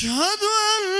أشهد أن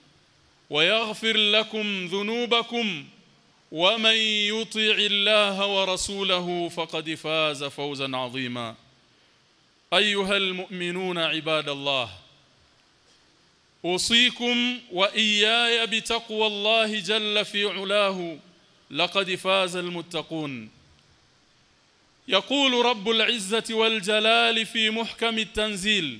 ويغفر لكم ذنوبكم ومن يطع الله ورسوله فقد فاز فوزا عظيما. أيها المؤمنون عباد الله أوصيكم وإياي بتقوى الله جل في علاه لقد فاز المتقون. يقول رب العزة والجلال في محكم التنزيل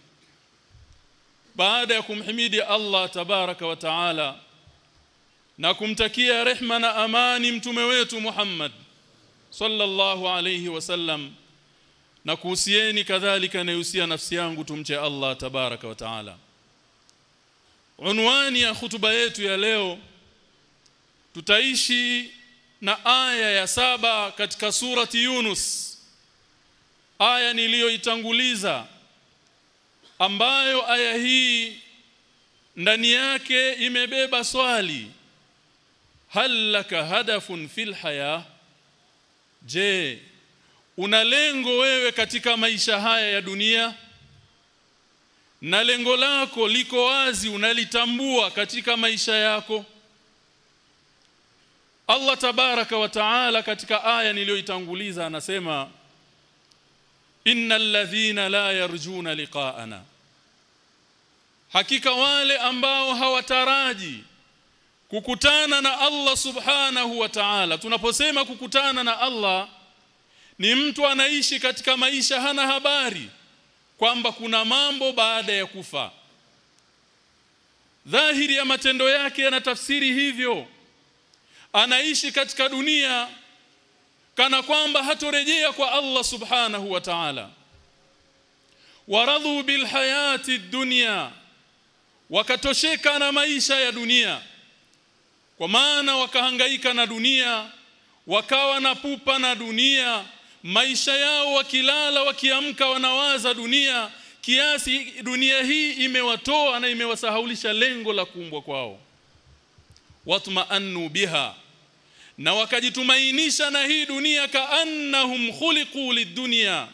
baada ya kumhimidi Allah tabaraka wa taala na kumtakia rehma na amani mtume wetu Muhammad sallallahu alayhi wasallam na kuhusieni kadhalika nahusia nafsi yangu tumche Allah tabaraka wa taala. Unwani ya hutuba yetu ya leo tutaishi na aya ya saba katika surati Yunus. Aya niliyoitanguliza ambayo aya hii ndani yake imebeba swali. Hal laka hadafun fil haya? Je una lengo wewe katika maisha haya ya dunia? Na lengo lako liko wazi unalitambua katika maisha yako? Allah tabaraka wa taala katika aya niliyoitanguliza anasema innal ladhina la yarjuna liqa'ana hakika wale ambao hawataraji kukutana na Allah subhanahu wa ta'ala. Tunaposema kukutana na Allah ni mtu anaishi katika maisha hana habari kwamba kuna mambo baada ya kufa. Dhahiri ya matendo yake yanatafsiri hivyo anaishi katika dunia kana kwamba hatorejea kwa Allah subhanahu wa ta'ala. Waradhu bilhayati dunya wakatosheka na maisha ya dunia. Kwa maana wakahangaika na dunia wakawa na pupa na dunia maisha yao wakilala wakiamka wanawaza dunia. Kiasi dunia hii imewatoa na imewasahaulisha lengo la kuumbwa kwao. Watma'annu biha na wakajitumainisha na hii dunia kaannahum khuliqu lidunya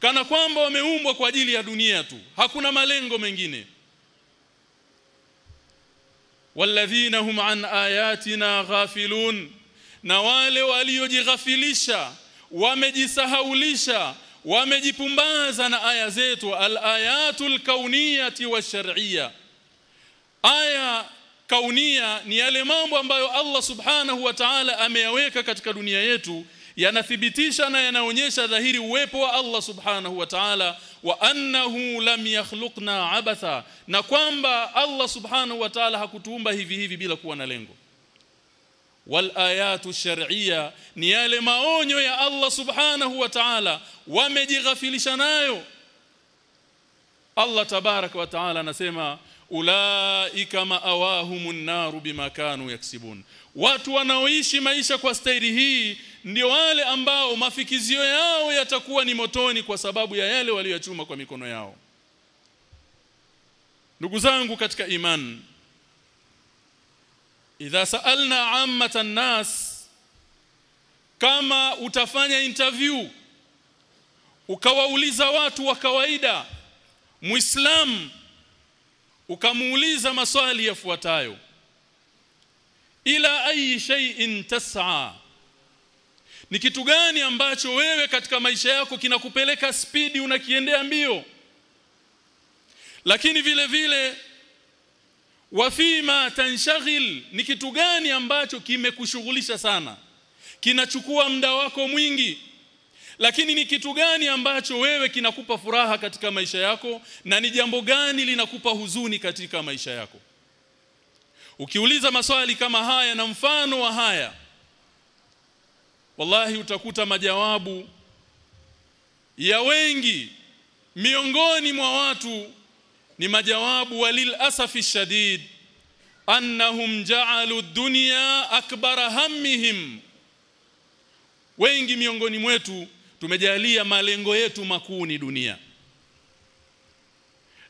kana kwamba wameumbwa kwa ajili ya dunia tu. Hakuna malengo mengine walladhina hum an ayatina ghafilun. Na wale waliojighafilisha wamejisahaulisha wamejipumbaza na aya zetu al-ayatul kauniyati wash-shar'iyya aya kaunia ni yale mambo ambayo Allah subhanahu wa ta'ala ameyaweka katika dunia yetu yanathibitisha na yanaonyesha dhahiri uwepo wa Allah subhanahu wa ta'ala wa annahu lam yakhluqna abatha na kwamba Allah subhanahu wa ta'ala hakutuumba hivi hivi bila kuwa na lengo. Wal ayatu shar'iyya ni yale maonyo ya Allah subhanahu wa ta'ala wamejighafilisha nayo. Allah tabarak wa ta'ala anasema ulaika maawahumun naru bima kanu yaksibun. Watu wanaoishi maisha kwa staili hii ndio wale ambao mafikizio yao yatakuwa ni motoni kwa sababu ya yale waliyochuma kwa mikono yao. Ndugu zangu katika iman idha saalna ammatan nas kama utafanya interview ukawauliza watu wa kawaida muislam ukamuuliza maswali yafuatayo. Ila ayi shay'in tas'a ni kitu gani ambacho wewe katika maisha yako kinakupeleka spidi unakiendea mbio? Lakini vile vile wafima tanshaghil ni kitu gani ambacho kimekushughulisha sana? Kinachukua muda wako mwingi. Lakini ni kitu gani ambacho wewe kinakupa furaha katika maisha yako? Na ni jambo gani linakupa huzuni katika maisha yako? Ukiuliza maswali kama haya na mfano wa haya wallahi utakuta majawabu ya wengi. Miongoni mwa watu ni majawabu walil asafi shadid annahum ja'alu dunya akbara hammihim. Wengi miongoni mwetu tumejalia malengo yetu makuu ni dunia.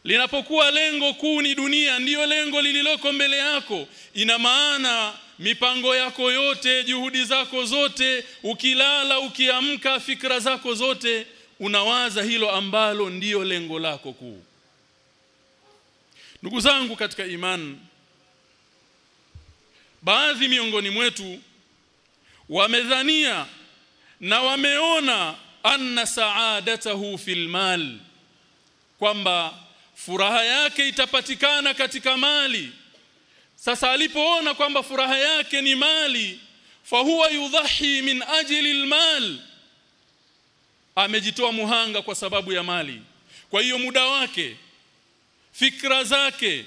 Linapokuwa lengo kuu ni dunia ndiyo lengo lililoko mbele yako. Ina maana mipango yako yote juhudi zako zote ukilala ukiamka fikra zako zote unawaza hilo ambalo ndiyo lengo lako kuu. Ndugu zangu katika imani baadhi miongoni mwetu wamedhania na wameona anna saadatahu fil mal kwamba furaha yake itapatikana katika mali sasa alipoona kwamba furaha yake ni mali fa huwa yudhahi min ajli almal amejitoa muhanga kwa sababu ya mali. Kwa hiyo muda wake fikra zake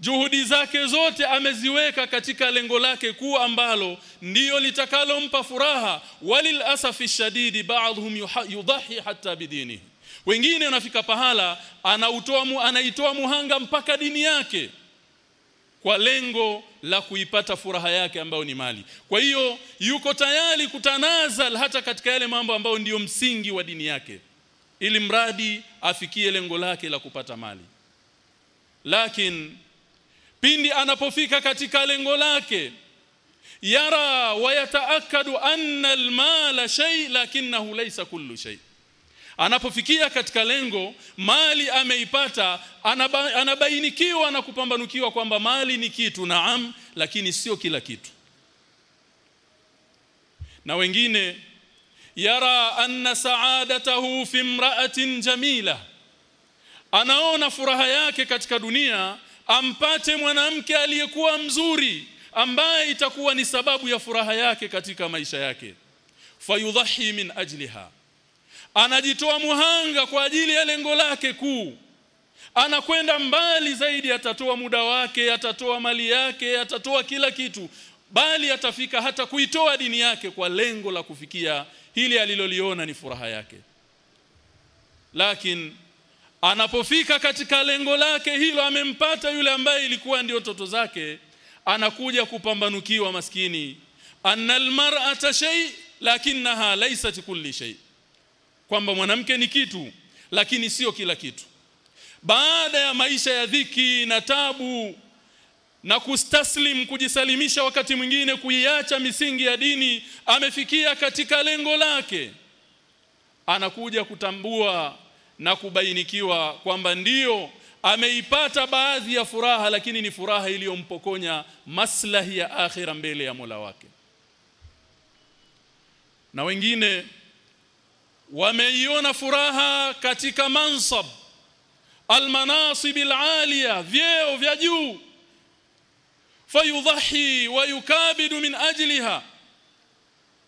juhudi zake zote ameziweka katika lengo lake kuu ambalo ndiyo litakalompa furaha. Walil asafi shadidi ba'dhum yudhahi hatta bidinihi. Wengine wanafika pahala anautoa anaitoa muhanga mpaka dini yake kwa lengo la kuipata furaha yake ambayo ni mali. Kwa hiyo yuko tayari kutanazal hata katika yale mambo ambayo ndiyo msingi wa dini yake ili mradi afikie lengo lake la kupata mali. Lakini pindi anapofika katika lengo lake yara wayataakadu anna almala shay lakinahu laysa kullu shay anapofikia katika lengo mali ameipata anaba, anabainikiwa na kupambanukiwa kwamba mali ni kitu naam lakini sio kila kitu. Na wengine yara anna sa'adatahu fi imra'atin jamila. Anaona furaha yake katika dunia ampate mwanamke aliyekuwa mzuri ambaye itakuwa ni sababu ya furaha yake katika maisha yake. Fayudhahi min ajliha anajitoa muhanga kwa ajili ya lengo lake kuu. Anakwenda mbali zaidi atatoa muda wake atatoa mali yake atatoa kila kitu. Bali atafika hata kuitoa dini yake kwa lengo la kufikia hili aliloliona ni furaha yake. Lakini anapofika katika lengo lake hilo amempata yule ambaye ilikuwa ndio toto zake anakuja kupambanukiwa maskini. Annal mar'ata shay lakinnaha laysat kulli shay kwamba mwanamke ni kitu lakini sio kila kitu. Baada ya maisha ya dhiki na tabu na kustaslim kujisalimisha wakati mwingine kuiacha misingi ya dini amefikia katika lengo lake anakuja kutambua na kubainikiwa kwamba ndiyo ameipata baadhi ya furaha lakini ni furaha iliyompokonya maslahi ya akhira mbele ya Mola wake. Na wengine wameiona furaha katika mansab almanasib alaliya vyeo vya juu. Fayudhahi wa yukabidu min ajliha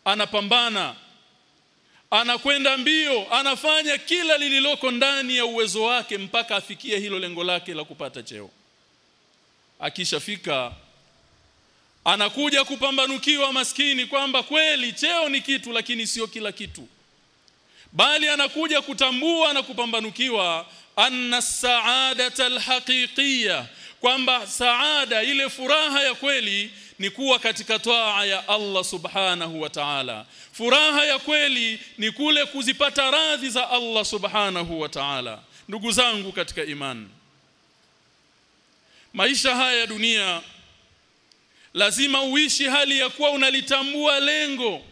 anapambana anakwenda mbio anafanya kila lililoko ndani ya uwezo wake mpaka afikie hilo lengo lake la kupata cheo. Akishafika anakuja kupambanukiwa maskini kwamba kweli cheo ni kitu lakini sio kila kitu bali anakuja kutambua na kupambanukiwa anna saadata alhaqiqiyya kwamba saada ile furaha ya kweli ni kuwa katika toa ya Allah subhanahu wa ta'ala. Furaha ya kweli ni kule kuzipata radhi za Allah subhanahu wa ta'ala. Ndugu zangu katika imani maisha haya ya dunia lazima uishi hali ya kuwa unalitambua lengo.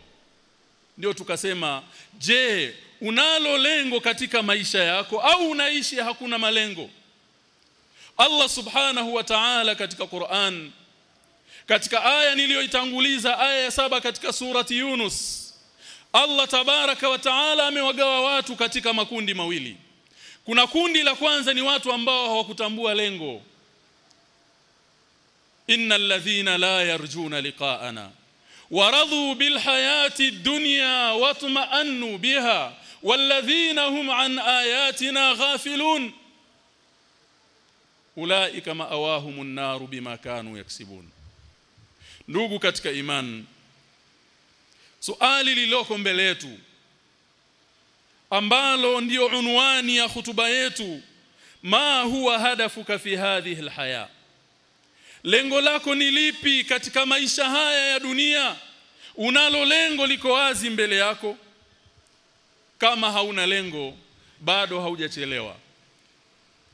Ndio tukasema je unalo lengo katika maisha yako au unaishi hakuna malengo? Allah subhanahu wa ta'ala katika Qur'an katika aya niliyoitanguliza aya ya saba katika surati Yunus Allah tabaraka wa ta'ala amewagawa watu katika makundi mawili. Kuna kundi la kwanza ni watu ambao hawakutambua lengo. Innal ladhina la yarjuna liqa'ana waradhu bil hayati dunya watma'annu biha walladhina hum an ayatina ghafilun ulaika ma'awahumun naru bima kanu yaksibun ndugu katika iman suali lililoko mbele yetu ambalo ndio unwani ya hutuba yetu ma huwa hadafuka fi hadhihi alhaya lengo lako ni lipi katika maisha haya ya dunia unalo lengo liko wazi mbele yako kama hauna lengo bado haujachelewa.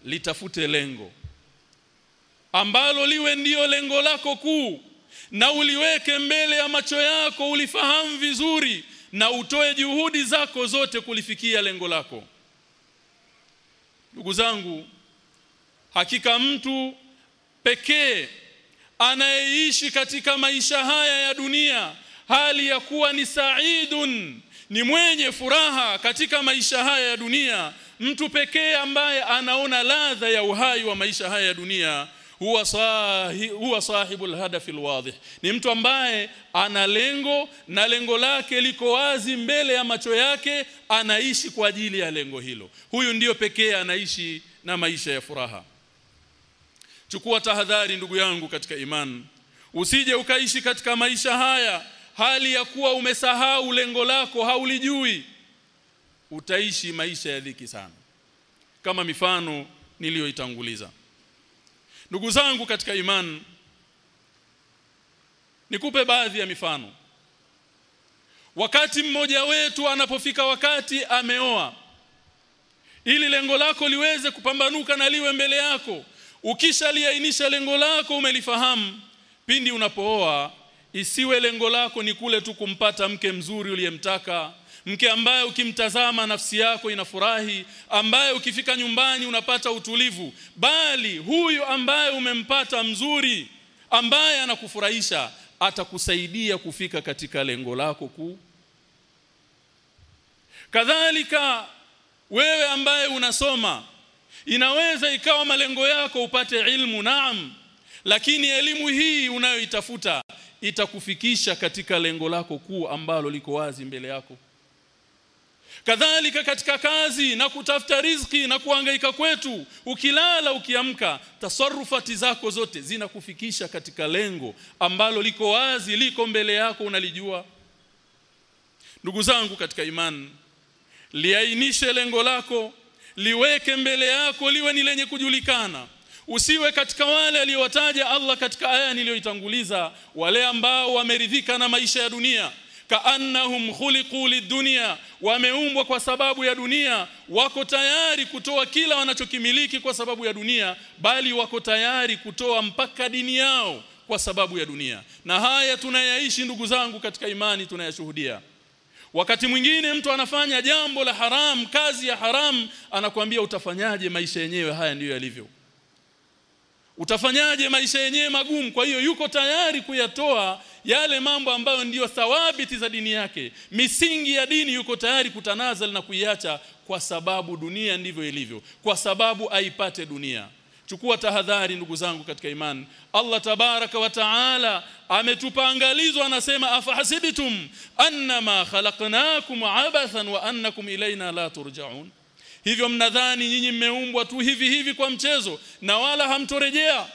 Litafute lengo. Ambalo liwe ndiyo lengo lako kuu na uliweke mbele ya macho yako ulifahamu vizuri na utoe juhudi zako zote kulifikia lengo lako. Ndugu zangu hakika mtu pekee anayeishi katika maisha haya ya dunia hali ya kuwa ni saidun ni mwenye furaha katika maisha haya ya dunia. Mtu pekee ambaye anaona ladha ya uhai wa maisha haya ya dunia huwa sahi, huwa sahibul hadafi alwadih. Ni mtu ambaye ana lengo na lengo lake liko wazi mbele ya macho yake anaishi kwa ajili ya lengo hilo. Huyu ndiyo pekee anaishi na maisha ya furaha. Chukua tahadhari ndugu yangu katika imani. Usije ukaishi katika maisha haya hali ya kuwa umesahau lengo lako haulijui utaishi maisha ya dhiki sana. Kama mifano niliyoitanguliza. Ndugu zangu katika imani nikupe baadhi ya mifano. Wakati mmoja wetu anapofika wakati ameoa ili lengo lako liweze kupambanuka na liwe mbele yako ukishaliainisha lengo lako umelifahamu pindi unapooa isiwe lengo lako ni kule tu kumpata mke mzuri uliyemtaka mke ambaye ukimtazama nafsi yako inafurahi ambaye ukifika nyumbani unapata utulivu bali huyu ambaye umempata mzuri ambaye anakufurahisha atakusaidia kufika katika lengo lako kuu. Kadhalika wewe ambaye unasoma inaweza ikawa malengo yako upate ilmu naam lakini elimu hii unayoitafuta itakufikisha katika lengo lako kuu ambalo liko wazi mbele yako. Kadhalika katika kazi na kutafuta riziki na kuhangaika kwetu ukilala ukiamka tasarufati zako zote zinakufikisha katika lengo ambalo liko wazi liko mbele yako unalijua. Ndugu zangu katika imani liainishe lengo lako liweke mbele yako liwe ni lenye kujulikana usiwe katika wale aliowataja Allah katika aya niliyoitanguliza wale ambao wameridhika na maisha ya dunia. Kaannahum khuliqu lidunya wameumbwa kwa sababu ya dunia. Wako tayari kutoa kila wanachokimiliki kwa sababu ya dunia bali wako tayari kutoa mpaka dini yao kwa sababu ya dunia. Na haya tunayaishi ndugu zangu katika imani tunayashuhudia. Wakati mwingine mtu anafanya jambo la haram kazi ya haram anakuambia utafanyaje maisha yenyewe? Haya ndiyo yalivyo utafanyaje maisha yenyewe magumu? Kwa hiyo yuko tayari kuyatoa yale mambo ambayo ndiyo thawabiti za dini yake. Misingi ya dini yuko tayari kutanazal na kuiacha kwa sababu dunia ndivyo ilivyo kwa sababu aipate dunia. Chukua tahadhari ndugu zangu katika imani. Allah tabaraka wa taala ametupa angalizo anasema afahasibitum annama khalaqnakum abathan wa annakum ilaina la turja'un hivyo mnadhani nyinyi mmeumbwa tu hivi hivi kwa mchezo na wala hamtorejea?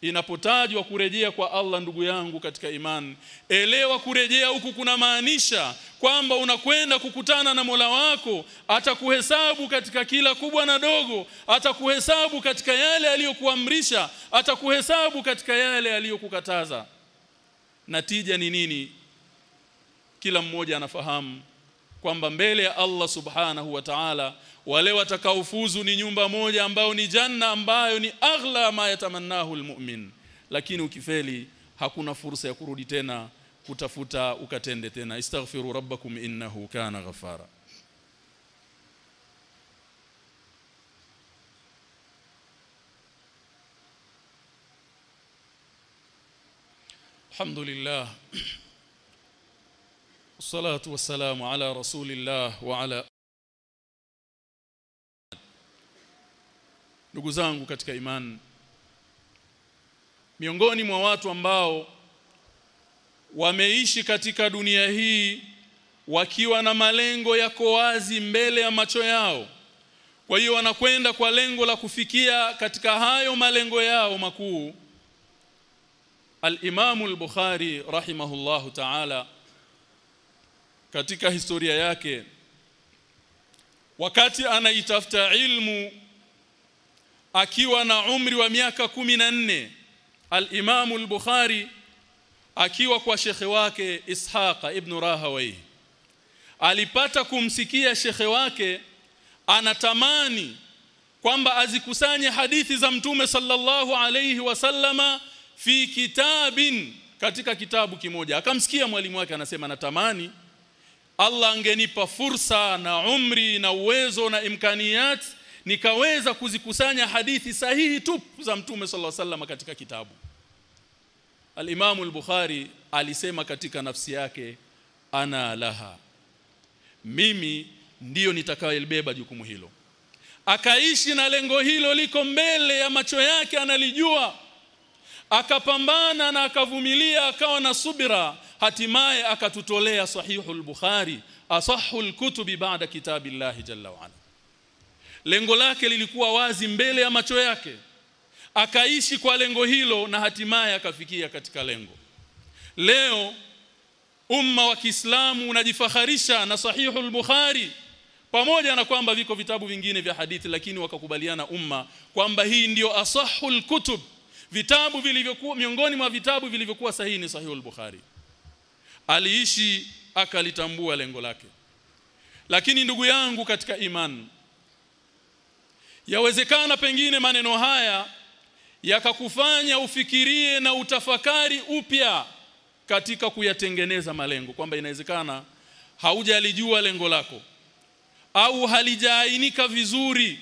Inapotajwa kurejea kwa Allah ndugu yangu katika imani elewa kurejea huku kuna maanisha kwamba unakwenda kukutana na Mola wako atakuhesabu katika kila kubwa na dogo atakuhesabu katika yale aliyokuamrisha atakuhesabu katika yale aliyokukataza. Natija ni nini? Kila mmoja anafahamu kwamba mbele ya Allah subhanahu wa ta'ala wale watakaofuzu ni nyumba moja ambayo ni janna ambayo ni aghla ma yatamannahu almu'min. Lakini ukifeli hakuna fursa ya kurudi tena kutafuta ukatende tena. Istaghfiru rabbakum innahu kana ghafara alhamdulillah والصلاه والسلام على رسول الله وعلى ndugu zangu katika imani miongoni mwa watu ambao wameishi katika dunia hii wakiwa na malengo yako wazi mbele ya macho yao kwa hiyo wanakwenda kwa lengo la kufikia katika hayo malengo yao makuu Al-Imam al-Bukhari rahimahullahu ta'ala katika historia yake. Wakati anaitafuta ilmu akiwa na umri wa miaka kumi na nne al-Imam al-Bukhari akiwa kwa shekhe wake Ishaqa ibn Rahawai alipata kumsikia shekhe wake anatamani kwamba azikusanye hadithi za mtume sallallahu alayhi wasallama fi kitabin katika kitabu kimoja. Akamsikia mwalimu wake anasema natamani Allah angenipa fursa na umri na uwezo na imkaniyat nikaweza kuzikusanya hadithi sahihi tu za mtume sallallahu alaihi wasallam katika kitabu. Al-Imam al-Bukhari alisema katika nafsi yake ana laha. Mimi ndiyo nitakayelibeba jukumu hilo. Akaishi na lengo hilo liko mbele ya macho yake analijua. Akapambana na akavumilia akawa na subira hatimaye akatutolea sahihul bukhari asahul kutubi baada kitabillahi jalla wa lengo lake lilikuwa wazi mbele ya macho yake. Akaishi kwa lengo hilo na hatimaye akafikia katika lengo. Leo umma wa Kiislamu unajifaharisha na sahihul bukhari pamoja na kwamba viko vitabu vingine vya hadithi lakini wakakubaliana umma kwamba hii ndiyo asahul kutub. Vitabu vilivyokuwa miongoni mwa vitabu vilivyokuwa sahihi ni sahihul bukhari aliishi akalitambua lengo lake. Lakini ndugu yangu katika imani yawezekana pengine maneno haya yakakufanya ufikirie na utafakari upya katika kuyatengeneza malengo kwamba inawezekana haujalijua lengo lako au halijaainika vizuri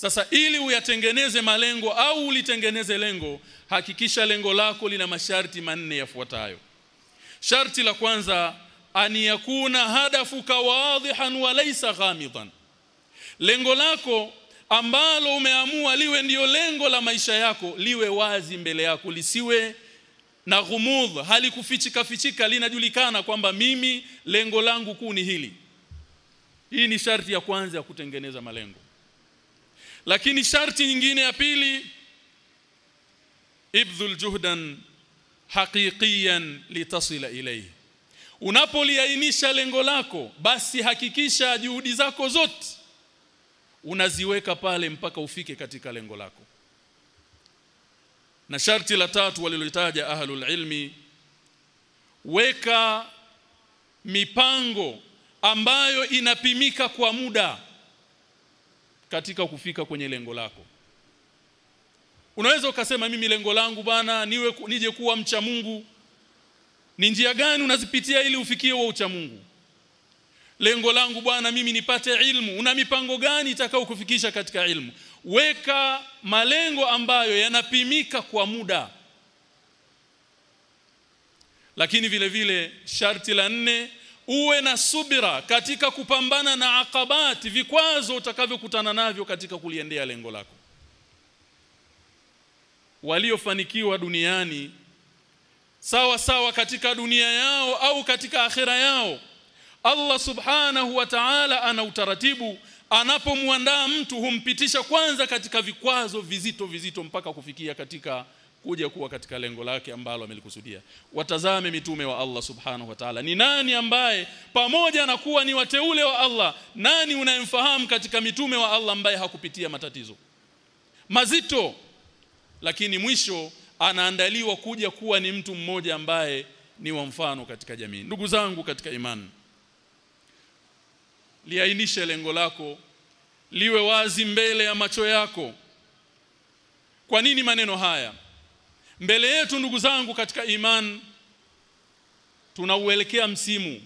sasa ili uyatengeneze malengo au ulitengeneze lengo hakikisha lengo lako lina masharti manne yafuatayo. Sharti la kwanza an yakuna hadafuka wadhihan wa laysa ghamidan. Lengo lako ambalo umeamua liwe ndiyo lengo la maisha yako liwe wazi mbele yako lisiwe na ghumudh halikufichika fichika linajulikana kwamba mimi lengo langu kuu ni hili. Hii ni sharti ya kwanza ya kutengeneza malengo lakini sharti nyingine ya pili ibdhul juhdan haqiqiyan litasila ilayhi. Unapoliainisha lengo lako basi hakikisha juhudi zako zote unaziweka pale mpaka ufike katika lengo lako. Na sharti la tatu walilotaja ahlul ilmi weka mipango ambayo inapimika kwa muda katika kufika kwenye lengo lako. Unaweza ukasema mimi lengo langu bana niwe nije kuwa mcha Mungu. Ni njia gani unazipitia ili ufikie wa ucha Mungu? Lengo langu bwana mimi nipate ilmu. Una mipango gani itakao kufikisha katika ilmu? Weka malengo ambayo yanapimika kwa muda. Lakini vile vile sharti la nne uwe na subira katika kupambana na akabati vikwazo utakavyokutana navyo katika kuliendea lengo lako. Waliofanikiwa duniani sawa sawa katika dunia yao au katika akhira yao Allah subhanahu wa ta'ala ana utaratibu. Anapomwandaa mtu humpitisha kwanza katika vikwazo vizito vizito mpaka kufikia katika kuja kuwa katika lengo lake ambalo amelikusudia. Watazame mitume wa Allah subhanahu wa ta'ala. Ni nani ambaye pamoja na kuwa ni wateule wa Allah nani unayemfahamu katika mitume wa Allah ambaye hakupitia matatizo? Mazito. Lakini mwisho anaandaliwa kuja kuwa ni mtu mmoja ambaye ni wa mfano katika jamii. Ndugu zangu katika imani liainishe lengo lako liwe wazi mbele ya macho yako. Kwa nini maneno haya mbele yetu ndugu zangu katika iman tunauelekea msimu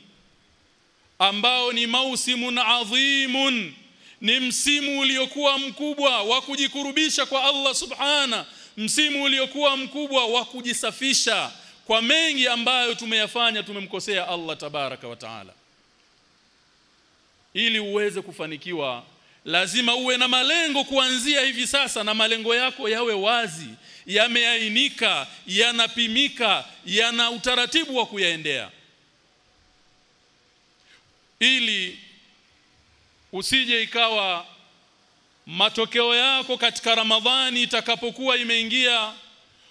ambao ni mausimun adhimun. Ni msimu uliokuwa mkubwa wa kujikurubisha kwa Allah subhana. Msimu uliokuwa mkubwa wa kujisafisha kwa mengi ambayo tumeyafanya tumemkosea Allah tabaraka wa taala. Ili uweze kufanikiwa lazima uwe na malengo kuanzia hivi sasa na malengo yako yawe wazi yameainika yanapimika yana utaratibu wa kuyaendea. Ili usije ikawa matokeo yako katika Ramadhani itakapokuwa imeingia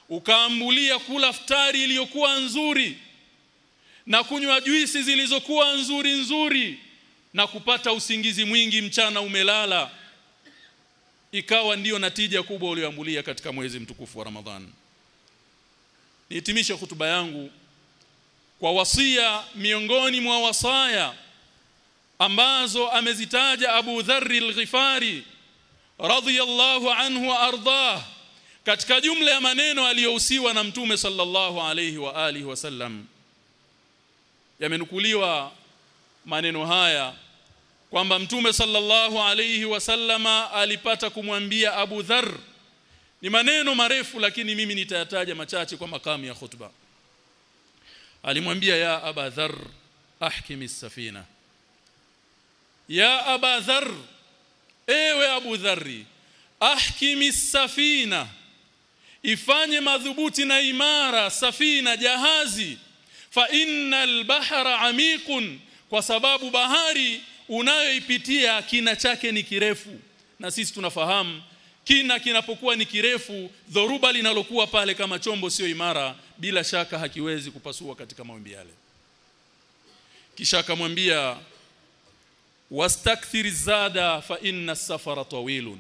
ukaambulia kula futari iliyokuwa nzuri na kunywa juisi zilizokuwa nzuri nzuri na kupata usingizi mwingi mchana umelala ikawa ndiyo natija kubwa ulioambulia katika mwezi mtukufu wa Ramadhani. Nihitimishe hutuba yangu kwa wasia miongoni mwa wasaya ambazo amezitaja Abu Dharr al-Ghifari radhiyallahu anhu wa katika jumla ya maneno aliyohusiwa na mtume sallallahu alayhi wa alihi wasallam yamenukuliwa maneno haya kwamba mtume sallallahu alayhi wasallama alipata kumwambia Abu Dharr ni maneno marefu lakini mimi nitayataja machache kwa makamu ya khutba. Alimwambia ya Aba Dharr ahkimi safina ya Aba Dharr ewe Abu Dharri ahkimi safina ifanye madhubuti na imara safina jahazi. Fa innal bahra amikun kwa sababu bahari unayoipitia kina chake ni kirefu. Na sisi tunafahamu kina kinapokuwa ni kirefu dhoruba linalokuwa pale kama chombo sio imara bila shaka hakiwezi kupasua katika mawimbi yale. Kisha akamwambia wastakthir zada fa inna safara tawilun.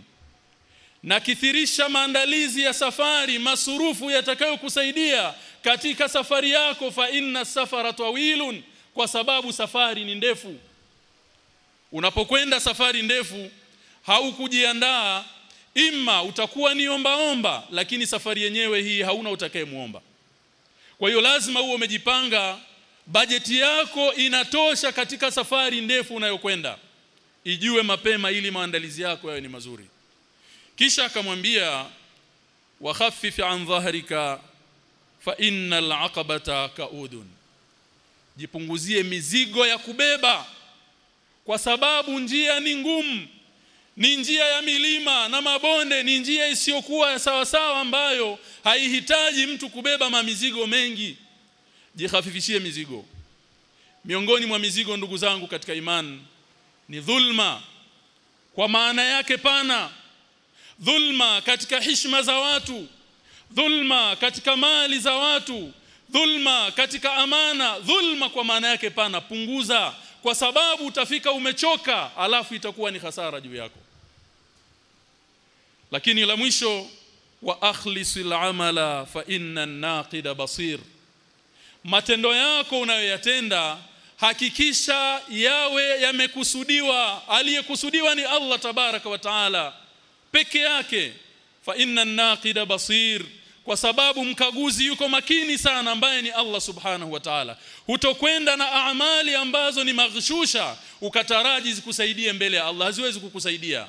Na kithirisha maandalizi ya safari masurufu yatakayokusaidia katika safari yako fa inna safara tawilun kwa sababu safari ni ndefu unapokwenda safari ndefu haukujiandaa ima utakuwa ni omba omba lakini safari yenyewe hii hauna utakayemuomba. Kwa hiyo lazima uwe umejipanga bajeti yako inatosha katika safari ndefu unayokwenda. Ijue mapema ili maandalizi yako yawe ni mazuri. Kisha akamwambia wakhaffif an dhahrika fa innal aqabata kaudun jipunguzie mizigo ya kubeba kwa sababu njia ni ngumu ni njia ya milima na mabonde ni njia isiyokuwa sawa sawa ambayo haihitaji mtu kubeba mamizigo mengi. Jihafifishie mizigo. Miongoni mwa mizigo ndugu zangu katika imani ni dhulma. Kwa maana yake pana dhulma katika hishma za watu dhulma katika mali za watu dhulma katika amana dhulma kwa maana yake pana punguza kwa sababu utafika umechoka alafu itakuwa ni hasara juu yako. Lakini la mwisho wa akhlisil amala fa inna naqida basir. Matendo yako unayoyatenda hakikisha yawe yamekusudiwa. Aliyekusudiwa ni Allah tabaraka wa taala. Peke yake. Fa inna naqida basir kwa sababu mkaguzi yuko makini sana ambaye ni Allah subhanahu wa ta'ala. Hutokwenda na amali ambazo ni maghshusha ukataraji zikusaidie mbele ya Allah. Haziwezi kukusaidia.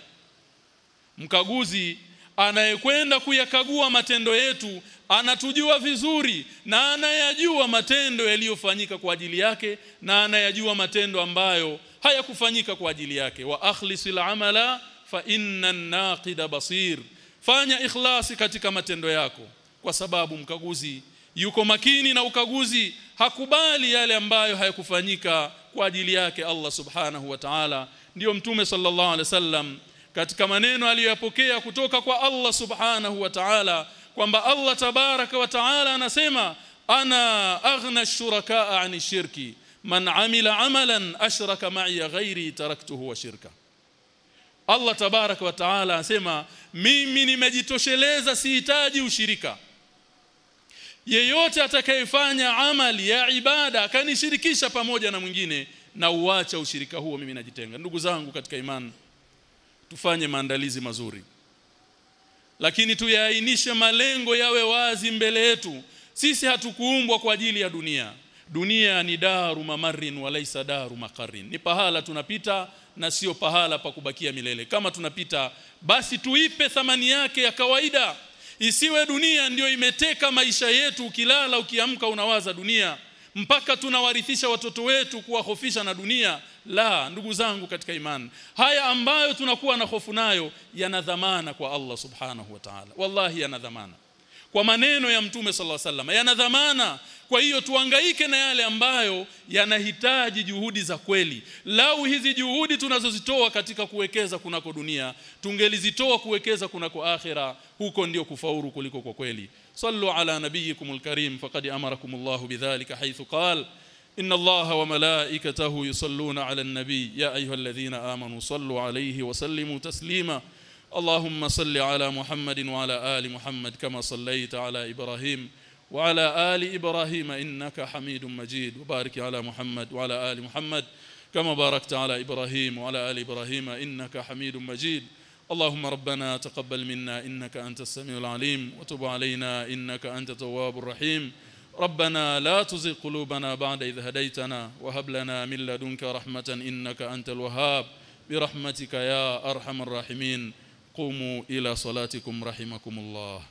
Mkaguzi anayekwenda kuyakagua matendo yetu anatujua vizuri na anayajua matendo yaliyofanyika kwa ajili yake na anayajua matendo ambayo hayakufanyika kwa ajili yake. Wa akhlisil amala fa inna naqida basir. Fanya ikhlasi katika matendo yako kwa sababu mkaguzi yuko makini na ukaguzi hakubali yale ambayo hayakufanyika kwa ajili yake Allah subhanahu wa ta'ala. Ndiyo mtume sallallahu alaihi wasallam katika maneno aliyoyapokea kutoka kwa Allah subhanahu wa ta'ala kwamba Allah tabaraka wa ta'ala anasema ana aghna ash-shuraka 'ani shirki man 'amila 'amalan ashraka ma'i ghairi taraktuhu wa shirka. Allah tabaraka wa ta'ala anasema mimi nimejitosheleza sihitaji ushirika yeyote atakayefanya amali ya ibada akanishirikisha pamoja na mwingine na uacha ushirika huo mimi najitenga. Ndugu zangu katika imani tufanye maandalizi mazuri. Lakini tuyaainishe malengo yawe wazi mbele yetu. Sisi hatukuumbwa kwa ajili ya dunia. Dunia ni daru mamarin walaisa daru makarin ni pahala tunapita na sio pahala pa kubakia milele. Kama tunapita basi tuipe thamani yake ya kawaida isiwe dunia ndiyo imeteka maisha yetu ukilala ukiamka unawaza dunia. Mpaka tunawarithisha watoto wetu kuwahofisha na dunia. La ndugu zangu katika imani haya ambayo tunakuwa na hofu nayo yana dhamana kwa Allah subhanahu wa ta'ala. Wallahi yana dhamana kwa maneno ya mtume sallallahu alaihi wasallam yana dhamana kwa hiyo tuangaike na yale ambayo yanahitaji juhudi za kweli lau hizi juhudi tunazozitoa katika kuwekeza kunako dunia tungelizitoa kuwekeza kunako akhira huko ndio kufaulu kuliko kwa kweli sallu ala nabiyikumul karim faqad amarakumullahu bidhalika haythu qala إن الله وملائكته يصلون على النبي يا أيها الذين آمنوا صلوا عليه وسلموا تسليما اللهم صل على محمد وعلى آل محمد كما صليت على إبراهيم وعلى آل إبراهيم إنك حميد مجيد. وبارك على محمد وعلى آل محمد كما باركت على إبراهيم وعلى آل إبراهيم إنك حميد مجيد. اللهم ربنا تقبل منا إنك أنت السميع العليم. وتب علينا إنك أنت التواب الرحيم. ربنا لا تزغ قلوبنا بعد إذ هديتنا. وهب لنا من لدنك رحمة إنك أنت الوهاب. برحمتك يا أرحم الراحمين. قوموا إلى صلاتكم رحمكم الله.